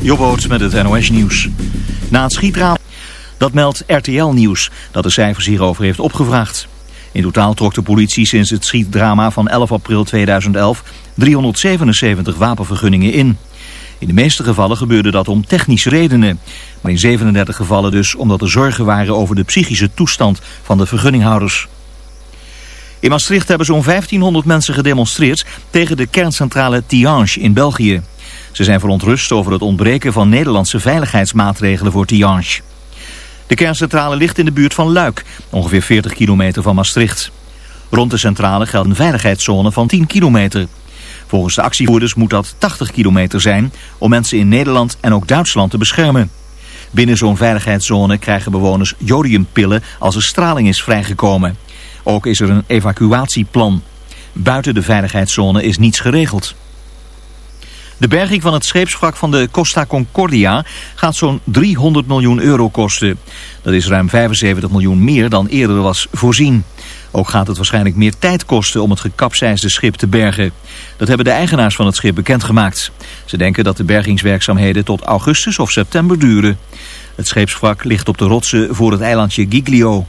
Jobboot met het NOS Nieuws. Na het schietraam... Dat meldt RTL Nieuws, dat de cijfers hierover heeft opgevraagd. In totaal trok de politie sinds het schietdrama van 11 april 2011 377 wapenvergunningen in. In de meeste gevallen gebeurde dat om technische redenen. Maar in 37 gevallen dus omdat er zorgen waren over de psychische toestand van de vergunninghouders. In Maastricht hebben zo'n 1500 mensen gedemonstreerd tegen de kerncentrale Tihange in België. Ze zijn verontrust over het ontbreken van Nederlandse veiligheidsmaatregelen voor Tihange. De kerncentrale ligt in de buurt van Luik, ongeveer 40 kilometer van Maastricht. Rond de centrale geldt een veiligheidszone van 10 kilometer. Volgens de actievoerders moet dat 80 kilometer zijn om mensen in Nederland en ook Duitsland te beschermen. Binnen zo'n veiligheidszone krijgen bewoners jodiumpillen als er straling is vrijgekomen. Ook is er een evacuatieplan. Buiten de veiligheidszone is niets geregeld. De berging van het scheepswrak van de Costa Concordia gaat zo'n 300 miljoen euro kosten. Dat is ruim 75 miljoen meer dan eerder was voorzien. Ook gaat het waarschijnlijk meer tijd kosten om het gekapseisde schip te bergen. Dat hebben de eigenaars van het schip bekendgemaakt. Ze denken dat de bergingswerkzaamheden tot augustus of september duren. Het scheepswrak ligt op de rotsen voor het eilandje Giglio.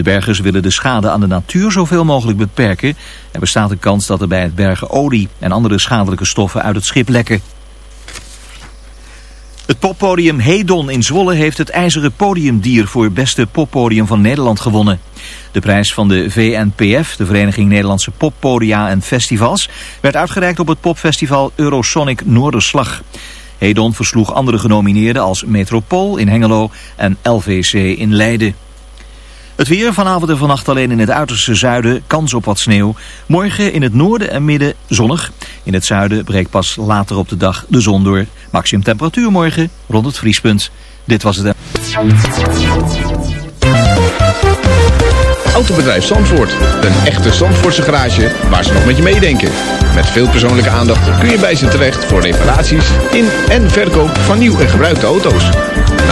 De bergers willen de schade aan de natuur zoveel mogelijk beperken. Er bestaat een kans dat er bij het bergen olie en andere schadelijke stoffen uit het schip lekken. Het poppodium Hedon in Zwolle heeft het ijzeren podiumdier voor beste poppodium van Nederland gewonnen. De prijs van de VNPF, de Vereniging Nederlandse Poppodia en Festivals, werd uitgereikt op het popfestival Eurosonic Noorderslag. Hedon versloeg andere genomineerden als Metropool in Hengelo en LVC in Leiden. Het weer vanavond en vannacht alleen in het uiterste zuiden kans op wat sneeuw. Morgen in het noorden en midden zonnig. In het zuiden breekt pas later op de dag de zon door. Maximum temperatuur morgen rond het vriespunt. Dit was het. Autobedrijf Zandvoort. Een echte Zandvoortse garage waar ze nog met je meedenken. Met veel persoonlijke aandacht kun je bij ze terecht voor reparaties in en verkoop van nieuw en gebruikte auto's.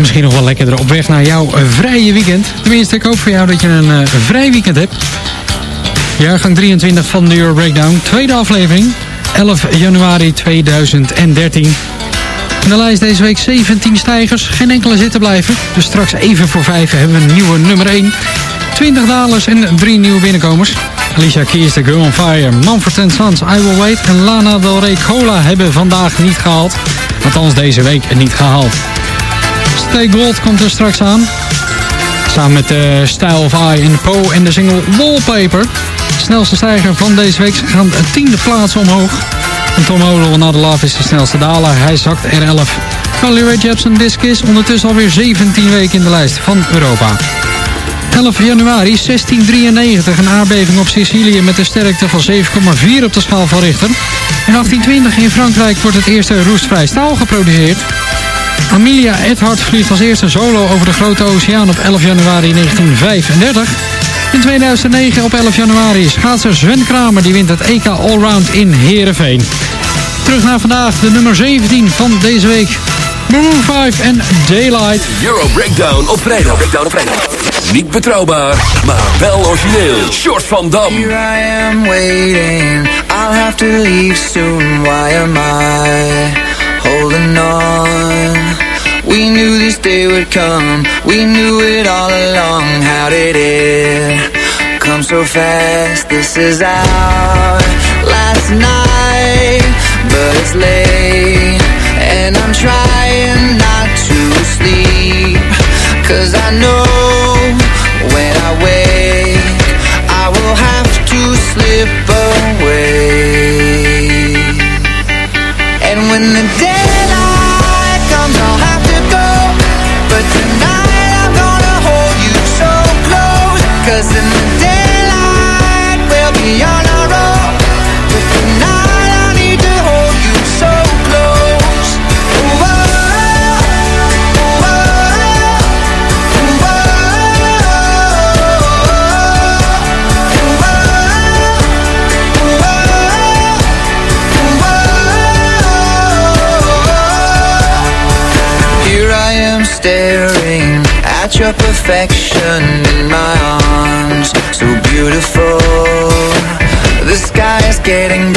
En misschien nog wel lekkerder op weg naar jouw eh, vrije weekend. Tenminste, ik hoop voor jou dat je een eh, vrij weekend hebt. Jaargang 23 van de Euro Breakdown. Tweede aflevering. 11 januari 2013. In de lijst deze week 17 stijgers. Geen enkele zitten blijven. Dus straks even voor 5 hebben we een nieuwe nummer 1. 20 dalers en 3 nieuwe binnenkomers. Alicia Keys, The Girl on Fire, Manfred Sons, I Will Wait en Lana Del Rey Cola hebben vandaag niet gehaald. Althans deze week niet gehaald. Stay Gold komt er straks aan. Samen met de Style of Eye en Poe en de single Wallpaper. De snelste stijger van deze week gaan tiende plaats omhoog. En Tom Odell, Another Love is de snelste daler. Hij zakt er 11. Carly Rae Jepsen, Disc is ondertussen alweer 17 weken in de lijst van Europa. 11 januari 1693 een aardbeving op Sicilië met een sterkte van 7,4 op de schaal van Richter. In 1820 in Frankrijk wordt het eerste roestvrij staal geproduceerd. Amelia Edhart vliegt als eerste solo over de Grote Oceaan op 11 januari 1935. In 2009 op 11 januari schaatser Sven Kramer die wint het EK Allround in Heerenveen. Terug naar vandaag, de nummer 17 van deze week. Maroon 5 en Daylight. Euro Breakdown op vrijdag. Breakdown op vrijdag. Niet betrouwbaar, maar wel origineel. Short van Dam. Here I am waiting. I'll have to leave soon. Why am I... holding on. We knew this day would come. We knew it all along. How did it come so fast? This is our last night But it's late And I'm trying not to sleep. Cause I know when I wake I will have to slip away. And when the daylight comes, I'll have perfection in my arms. So beautiful. The sky is getting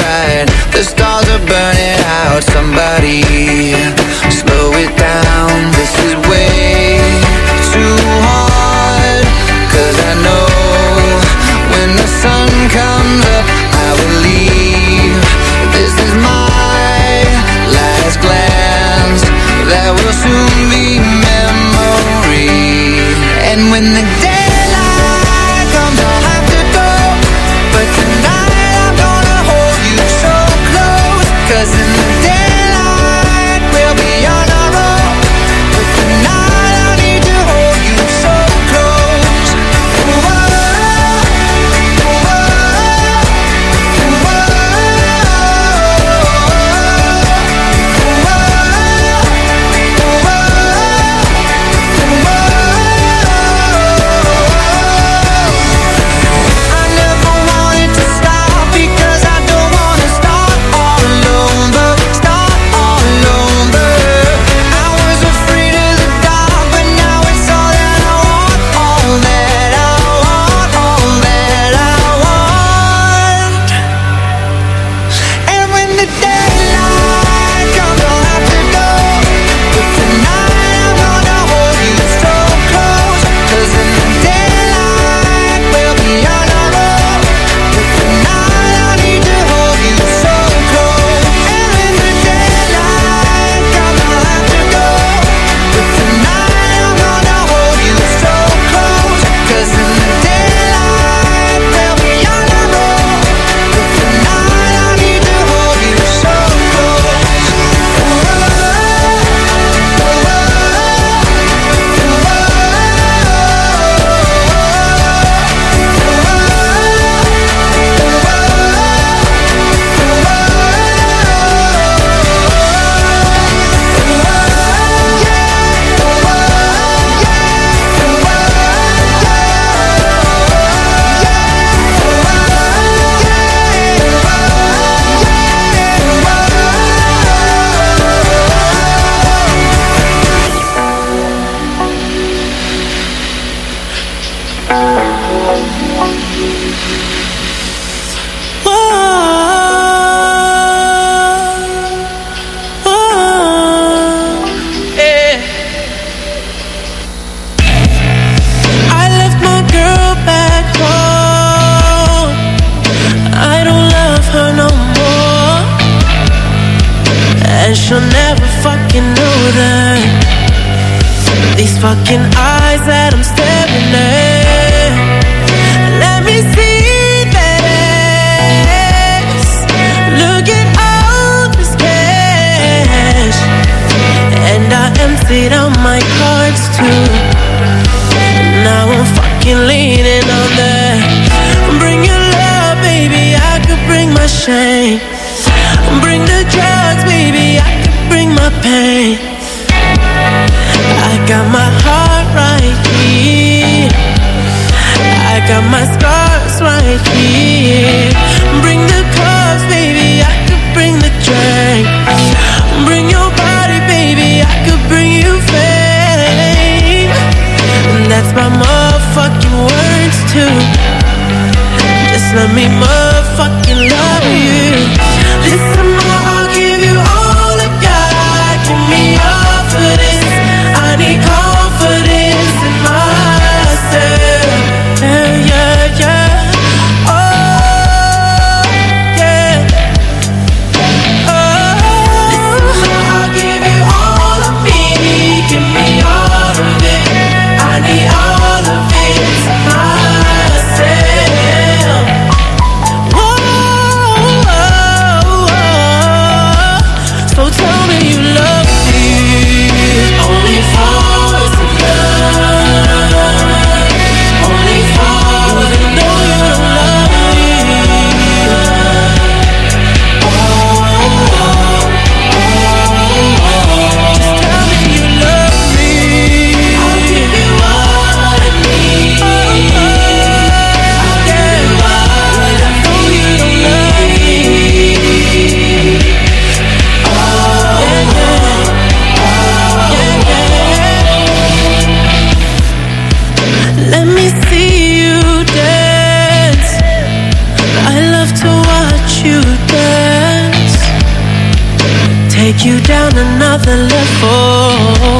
you down another level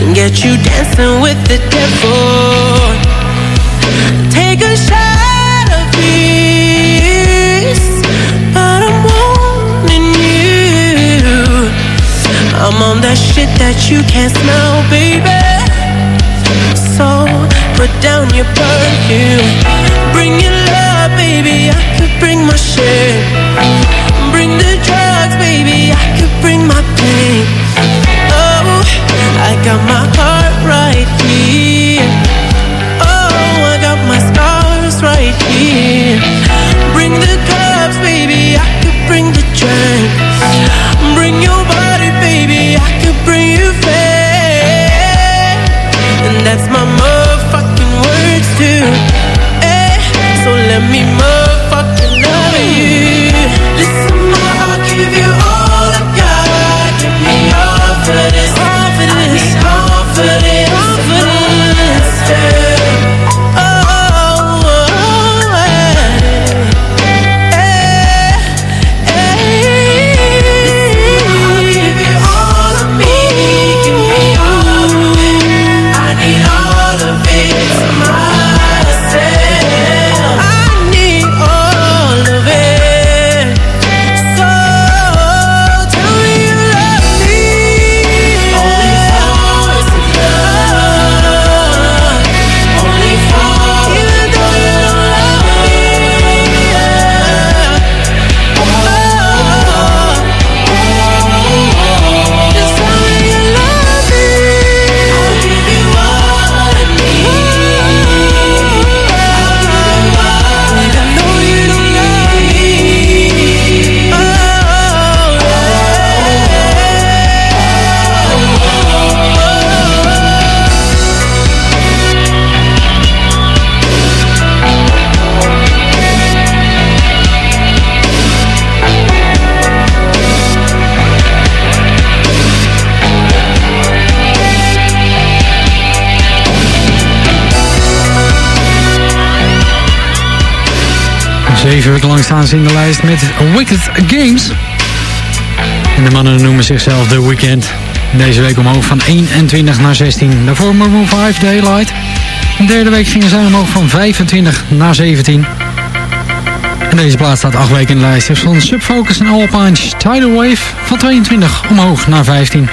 and get you dancing with the devil. Take a shot of this, but I'm wanting you. I'm on that shit that you can't smell, baby. So put down your perfume, bring your love, baby. I could bring my shit. Baby. I could bring my pain. Oh, I got my heart right here. Oh, I got my scars right here. Bring the cups, baby. I could bring the drink. Bring your body, baby. I could bring you fame. And that's my motherfucking words too. Eh, so let me motherfucking Zeven weken lang staan ze de lijst met Wicked Games. En de mannen noemen zichzelf The Weekend. Deze week omhoog van 21 naar 16. Daarvoor Maroon 5 Daylight. De derde week gingen zij omhoog van 25 naar 17. En deze plaats staat 8 weken in de lijst. Dus van Subfocus en Alpine Tidal Wave van 22 omhoog naar 15.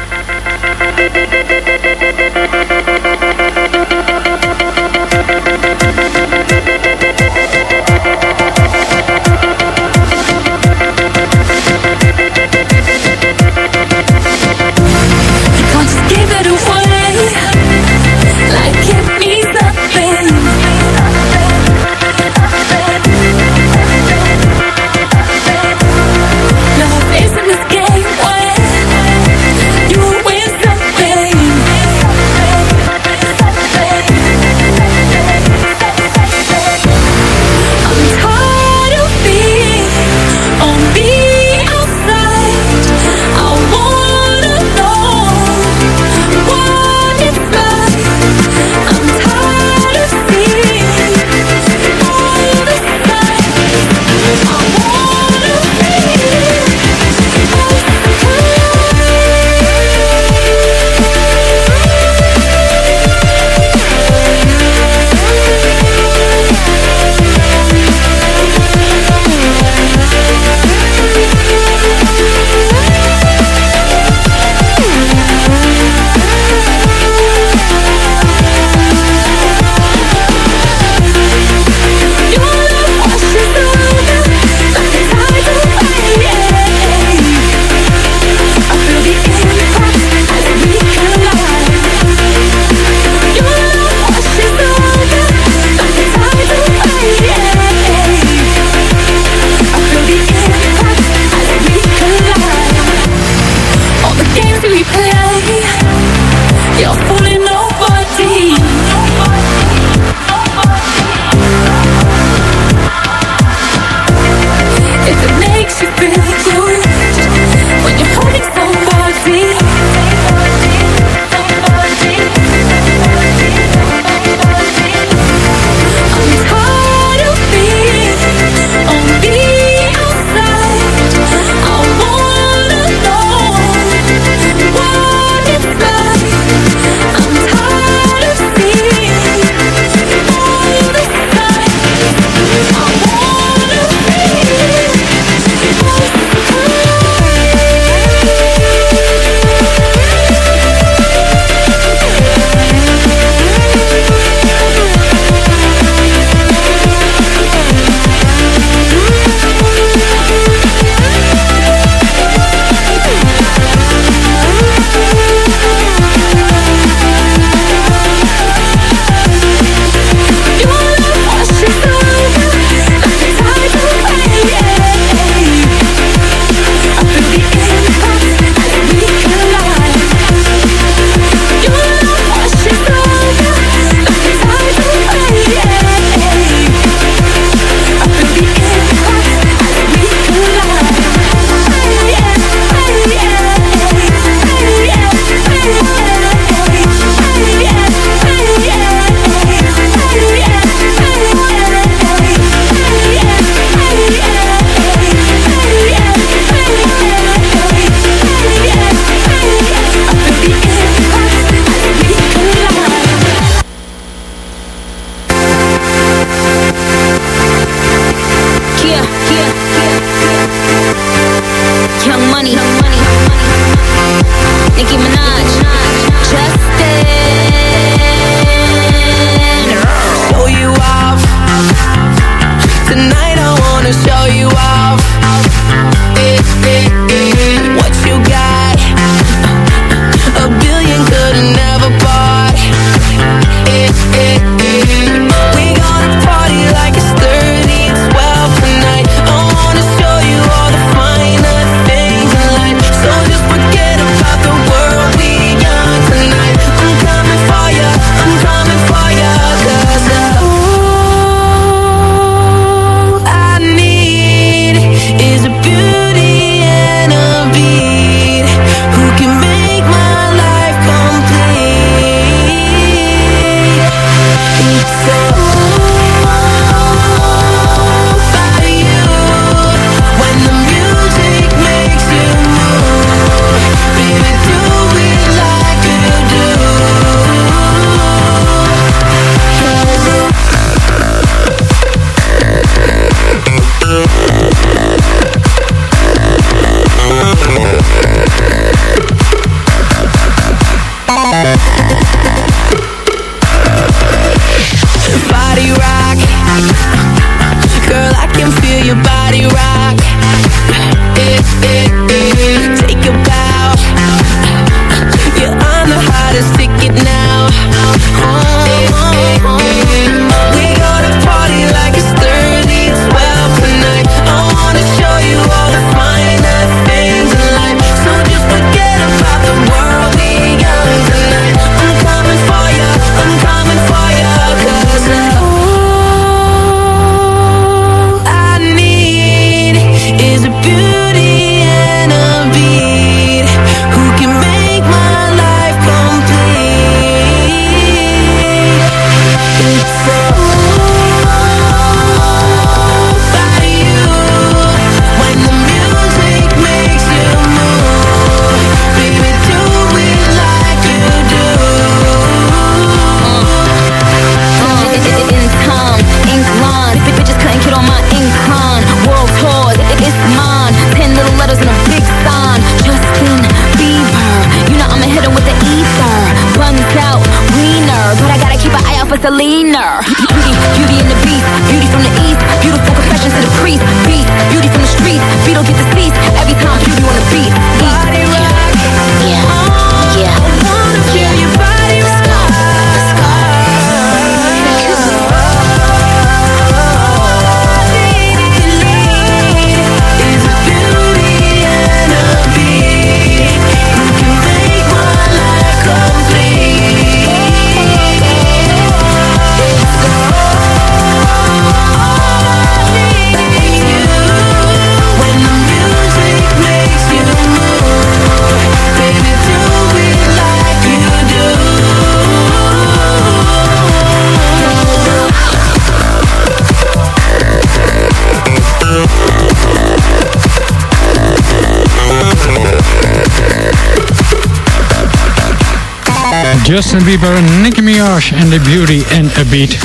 Justin Bieber, Nicki Minaj en The Beauty and a Beat.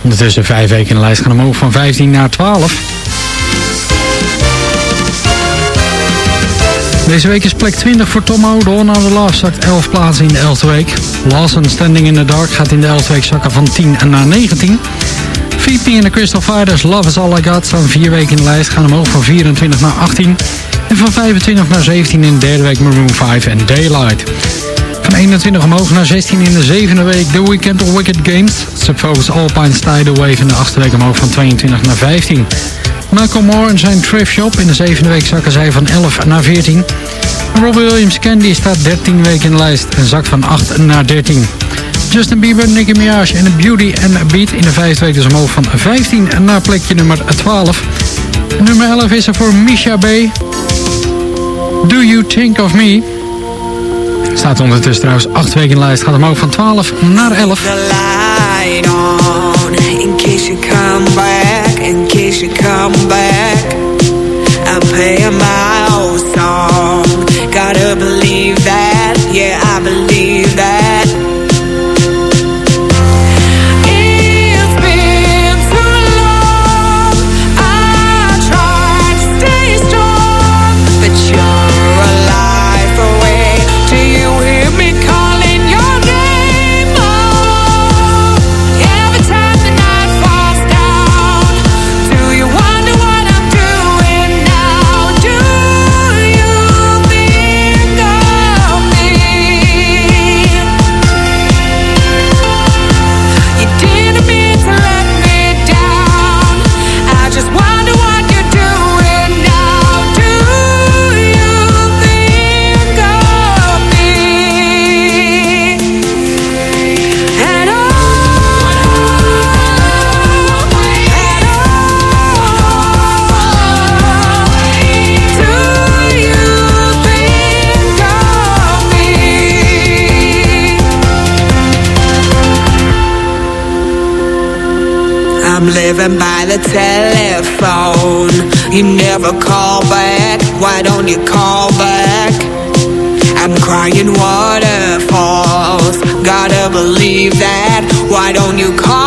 Ondertussen vijf weken in de lijst gaan omhoog van 15 naar 12. Deze week is plek 20 voor Tom O'Donnell. Na de Love zakt 11 plaatsen in de 11e week. Lawson Standing in the Dark gaat in de 11e week zakken van 10 naar 19. VP en de Crystal Fighters, Love is All I Got, staan vier weken in de lijst. Gaan omhoog van 24 naar 18. En van 25 naar 17 in de derde week Maroon 5 en Daylight. Van 21 omhoog naar 16 in de zevende week The Weekend of Wicked Games. Subfocus Alpine Tidal Wave in de achtste week omhoog van 22 naar 15. Michael Moore en zijn Thrift Shop. In de zevende week zakken zij van 11 naar 14. Robbie Williams Candy staat 13 weken in de lijst en zakt van 8 naar 13. Justin Bieber, Nicki Minaj en Beauty and Beat in de vijfde week dus omhoog van 15 naar plekje nummer 12. Nummer 11 is er voor Misha B. Do You Think of Me? Staat ondertussen trouwens 8 weken in de lijst. Gaat omhoog van 12 naar 11. the light on in case you come back in case you come back living by the telephone. You never call back. Why don't you call back? I'm crying waterfalls. Gotta believe that. Why don't you call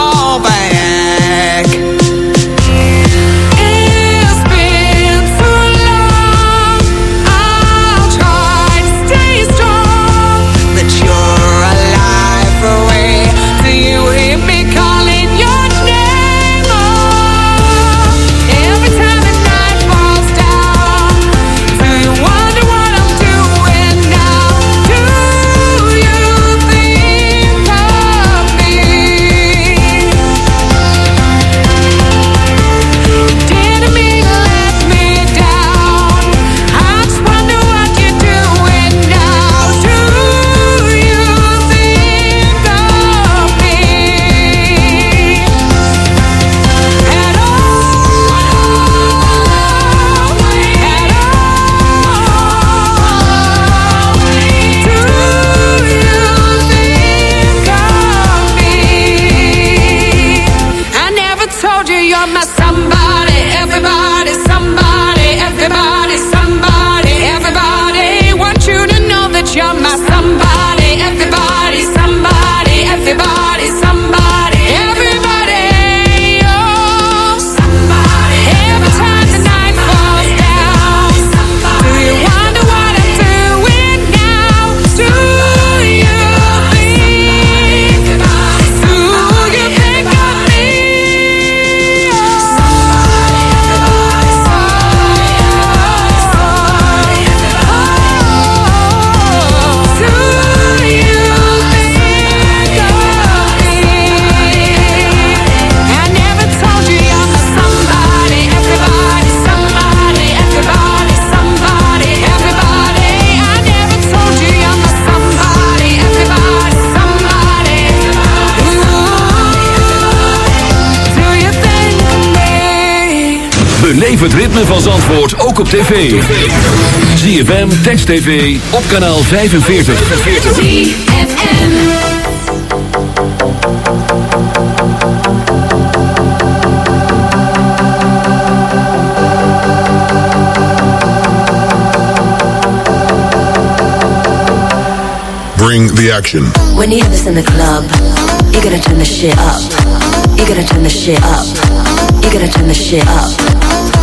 ritme van Zandvoort ook op tv. ZFM, Text TV, op kanaal 45. Bring the action. When you hear this in the club, you gotta turn the shit up. You gotta turn the shit up. You gotta turn the shit up.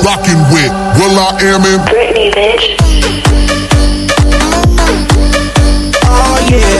You are now, now rocking with Will I Am in Britney, bitch. Oh yeah.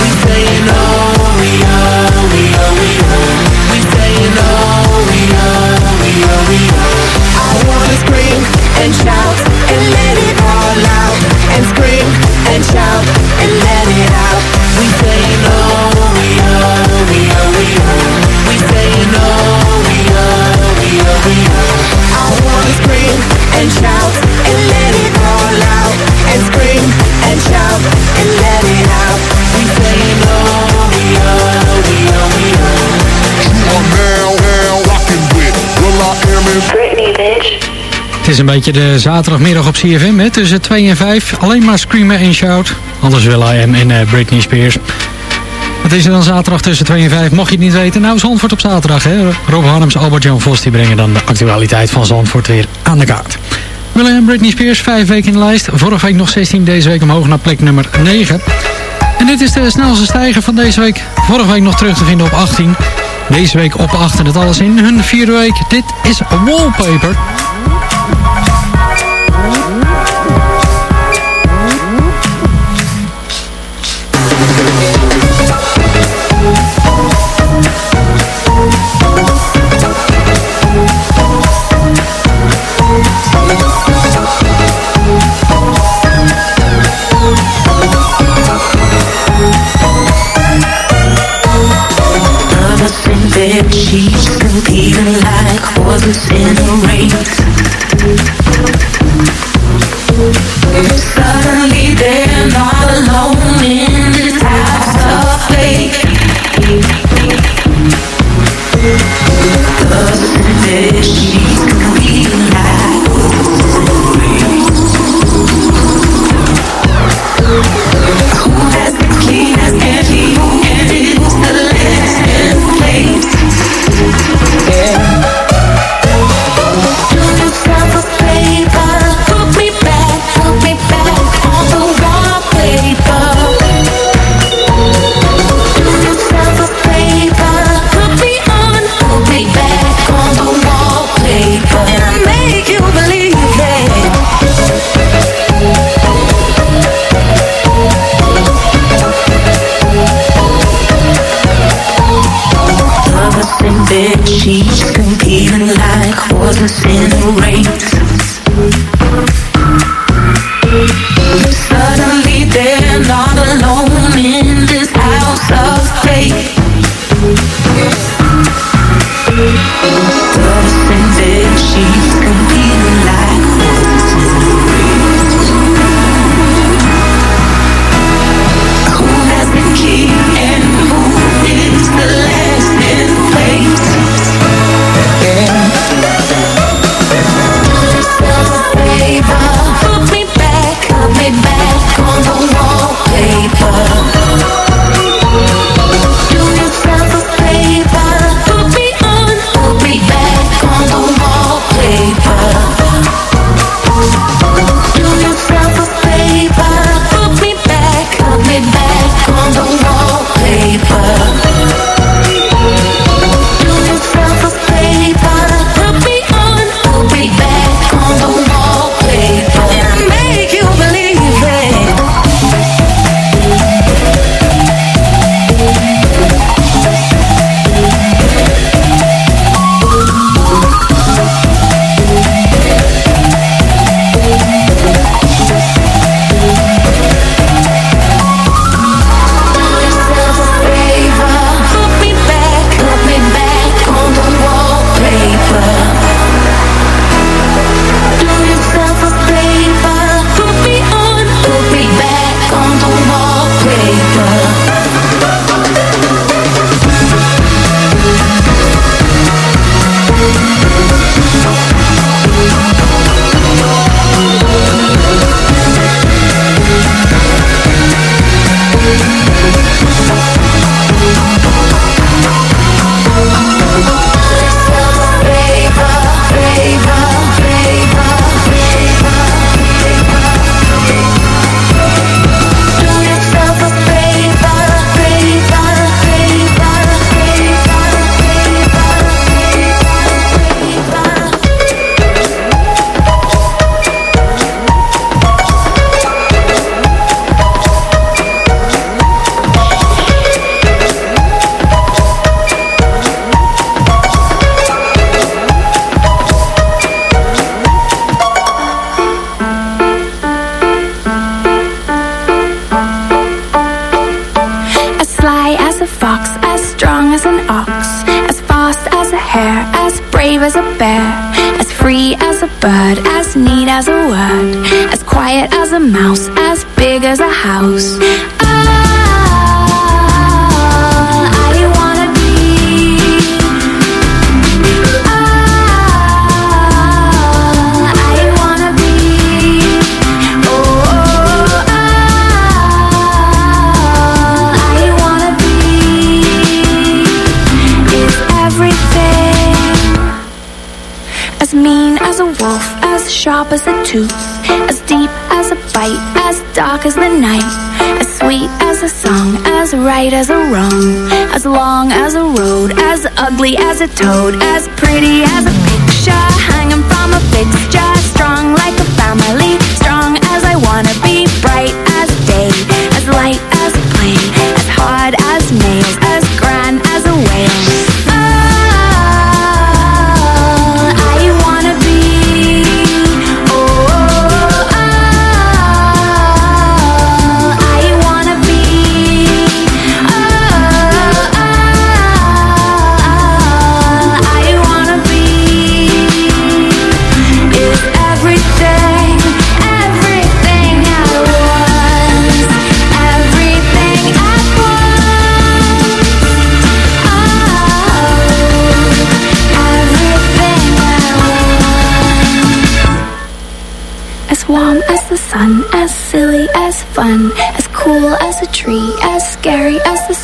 We oh, een beetje de zaterdagmiddag op CFM, hè, tussen 2 en 5. Alleen maar screamen en shout. Anders wil I am en eh, Britney Spears. Wat is er dan zaterdag tussen 2 en 5? Mocht je het niet weten, nou Zandvoort op zaterdag. Hè? Rob Harms, Albert-Jan Vos, die brengen dan de actualiteit van Zandvoort weer aan de kaart. Willem Britney Spears, vijf weken in de lijst. Vorige week nog 16, deze week omhoog naar plek nummer 9. En dit is de snelste stijger van deze week. Vorige week nog terug te vinden op 18. Deze week op 8 en het alles in hun vierde week. Dit is Wallpaper. Sheets competing like horses in a race. Suddenly as a tooth, as deep as a bite, as dark as the night, as sweet as a song, as right as a wrong, as long as a road, as ugly as a toad, as pretty as a picture hanging from a fixture, strong like a family, strong as I wanna be, bright as day, as light as a plane, as hard as nails, as grand as a whale. All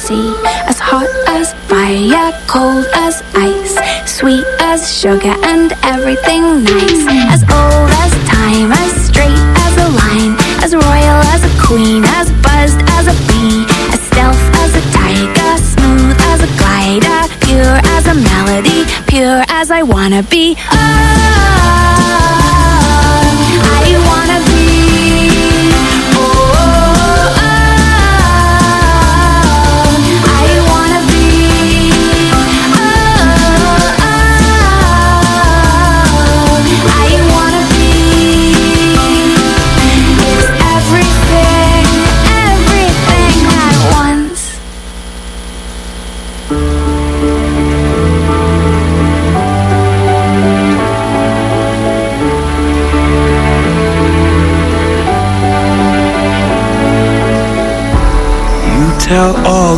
sea, as hot as fire, cold as ice, sweet as sugar and everything nice,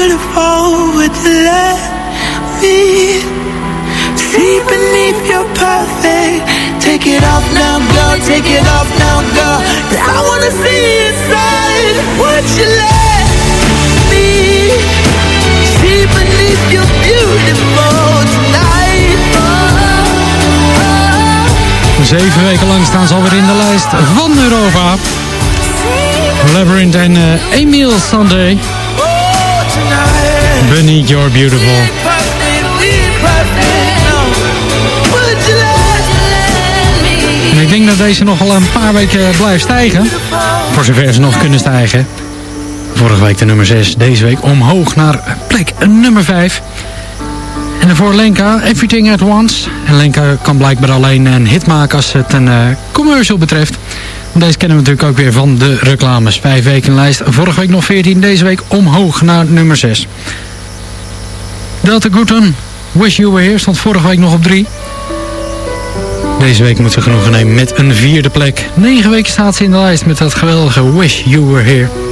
Beautiful, would you let me see beneath your perfect? Take it off now, girl, take it off now, girl. Cause I wanna see inside. Would you let me see beneath your beautiful tonight? Zeven weken lang staan ze alweer in de lijst van Europa. Labyrinth en uh, Emile Sandé. Beneath Your Beautiful. En ik denk dat deze nog wel een paar weken blijft stijgen. Voor zover ze nog kunnen stijgen. Vorige week de nummer 6, deze week omhoog naar plek nummer 5. En daarvoor Lenka, Everything at Once. En Lenka kan blijkbaar alleen een hit maken als het een uh, commercial betreft. Deze kennen we natuurlijk ook weer van de reclames. Vijf weken lijst, vorige week nog 14, deze week omhoog naar nummer 6. Delta Gooten, Wish You Were Here, stond vorige week nog op 3. Deze week moeten we genoegen nemen met een vierde plek. Negen weken staat ze in de lijst met dat geweldige Wish You Were Here.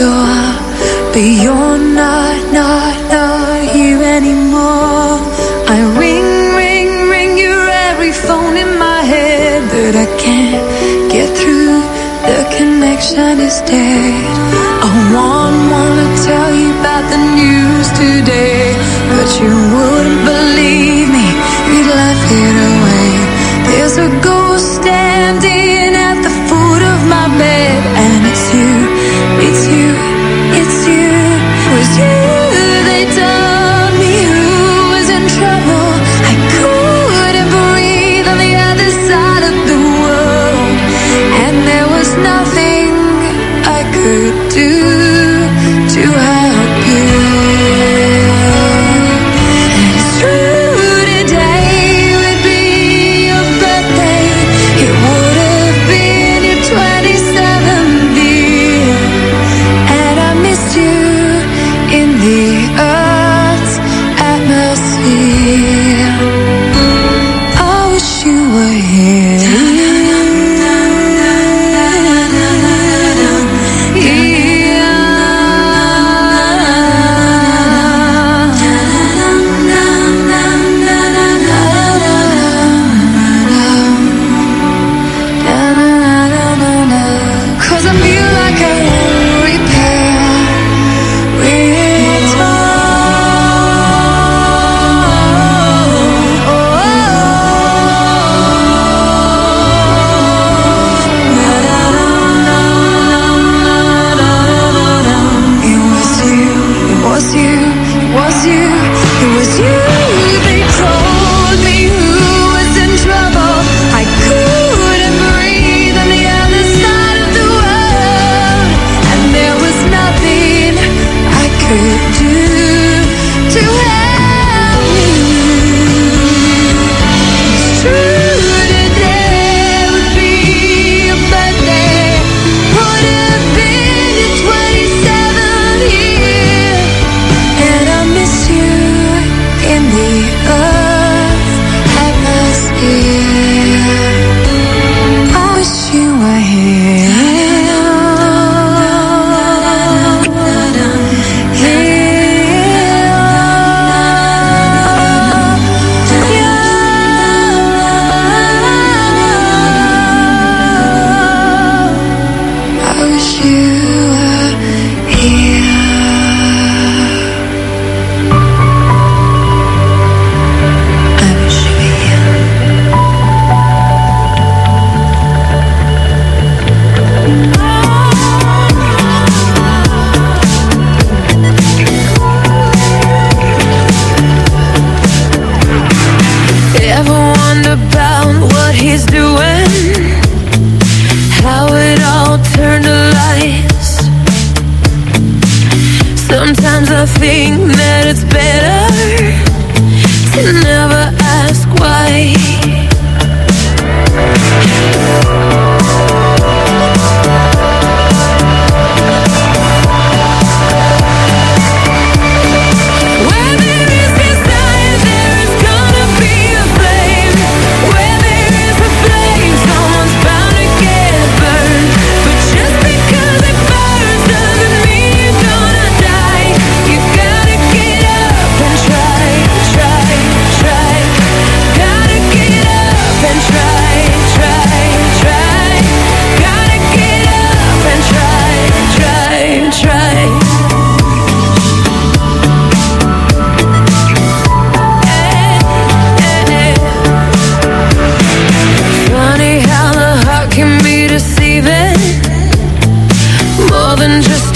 But you're not, not, not here anymore. I ring, ring, ring your every phone in my head But I can't get through, the connection is dead. I want, wanna tell you about the news today But you wouldn't believe me,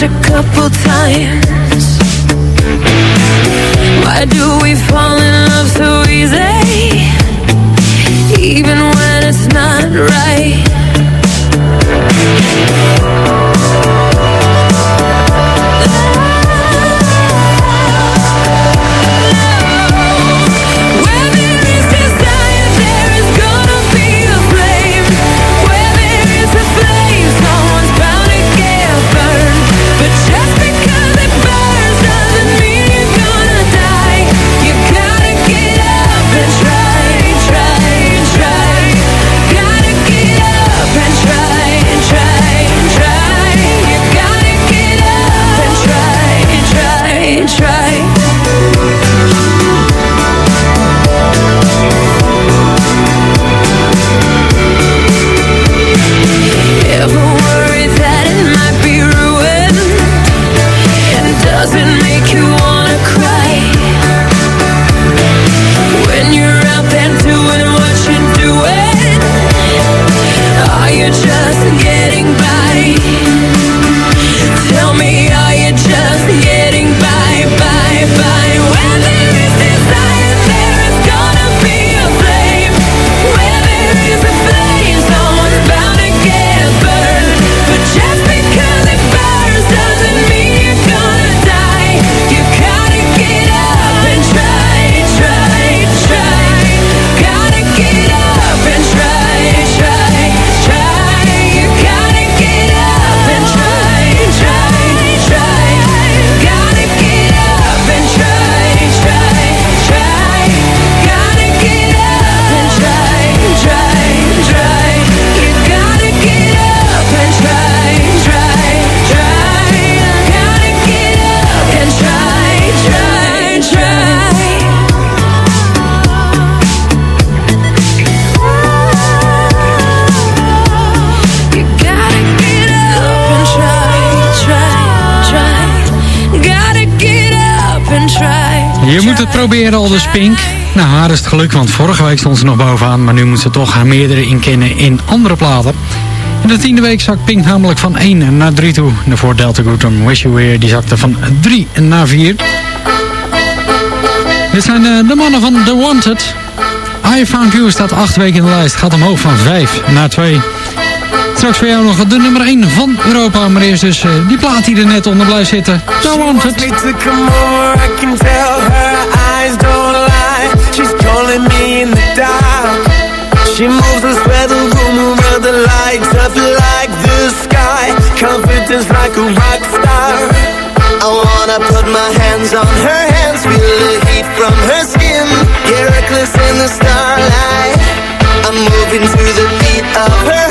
a couple times Why do we fall in love so easy? proberen al dus Pink. Nou, haar is het geluk, want vorige week stond ze nog bovenaan... maar nu moet ze toch haar meerdere inkennen in andere platen. In de tiende week zakt Pink namelijk van 1 naar 3 toe. Daarvoor Delta Grootum Wish You Were, die zakte van 3 naar 4. Dit zijn eh, de mannen van The Wanted. I Found You staat 8 weken in de lijst, gaat omhoog van 5 naar 2 straks voor jou nog de nummer 1 van Europa. Maar eerst dus uh, die plaat die er net onder blijft zitten. Zo want het. She moves us where the room over the lights up like the sky. Confidence like a rock star. I wanna put my hands on her hands Feel the heat from her skin. Get reckless in the starlight. I'm moving to the beat of her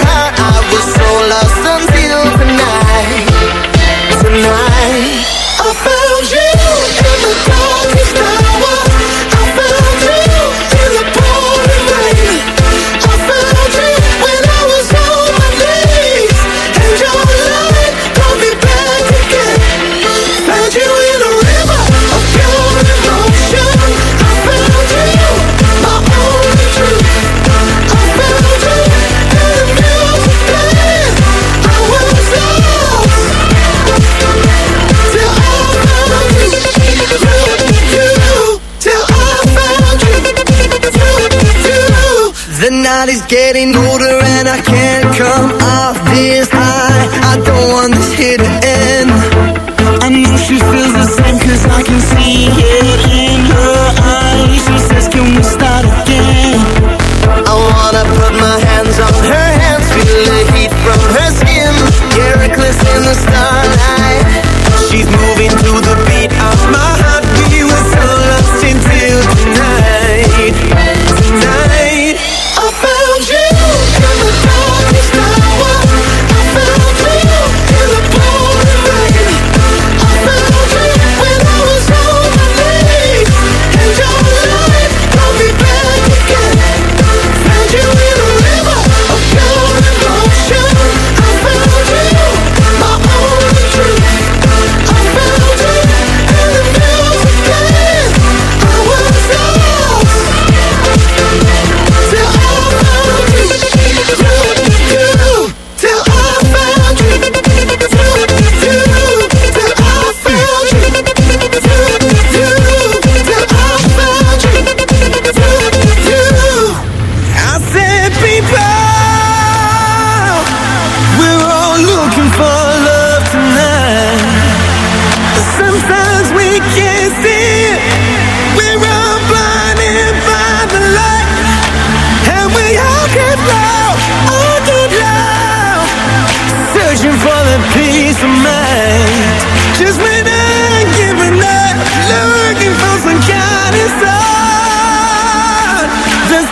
body's getting older and I can't come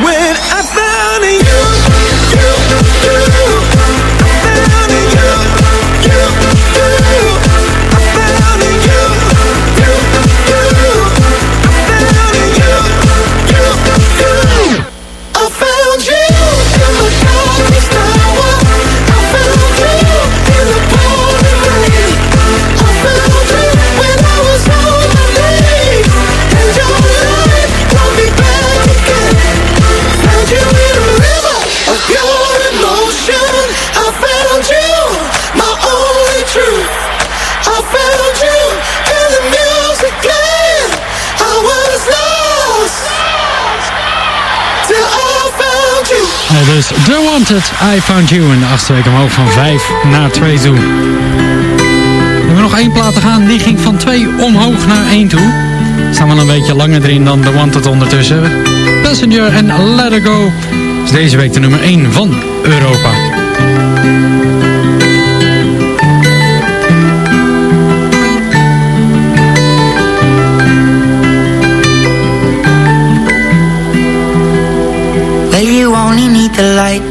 when Wanted, I Found You. In de achtste week omhoog van 5 naar 2 toe. We hebben nog één plaat te gaan. Die ging van 2 omhoog naar 1 toe. Staan wel een beetje langer erin dan The Wanted ondertussen. Passenger en Let It Go is deze week de nummer 1 van Europa. Well, you only need the light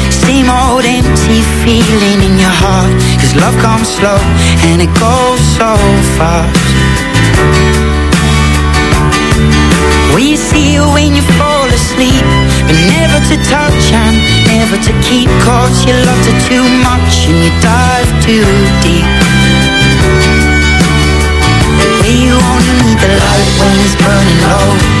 Same old empty feeling in your heart. Cause love comes slow and it goes so fast. You see her when you fall asleep But never to touch and never to keep Cause you loved her too much and you dive too deep. You only need the light when it's burning low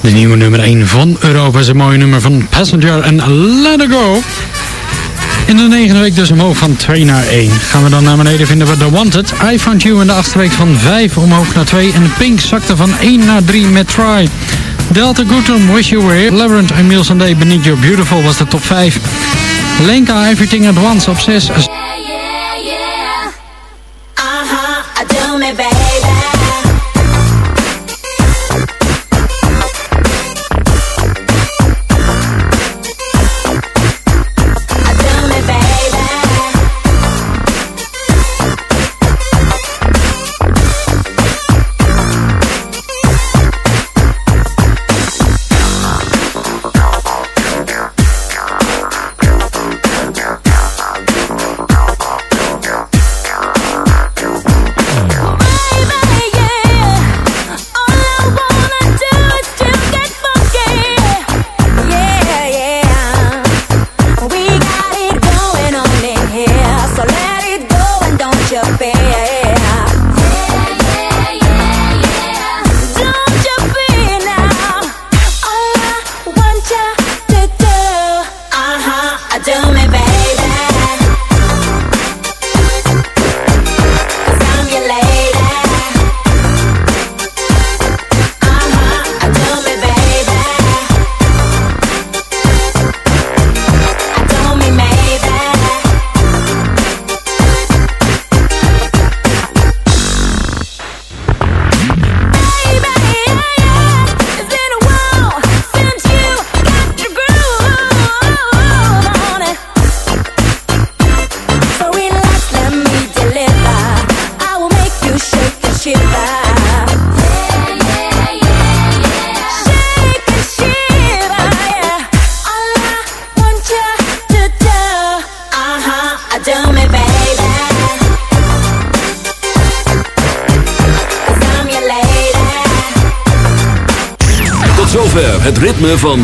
De nieuwe nummer 1 van Europa is een mooie nummer van Passenger en Let Go. In de negende week dus omhoog van 2 naar 1. Gaan we dan naar beneden vinden we The Wanted. I Found You in de achtste week van 5 omhoog naar 2. En Pink zakte van 1 naar 3 met Try. Delta Goodrum, Wish You Were Here. Labyrinth Meal Sunday, Beneath Your Beautiful was de top 5. Lenka, Everything at Once op 6.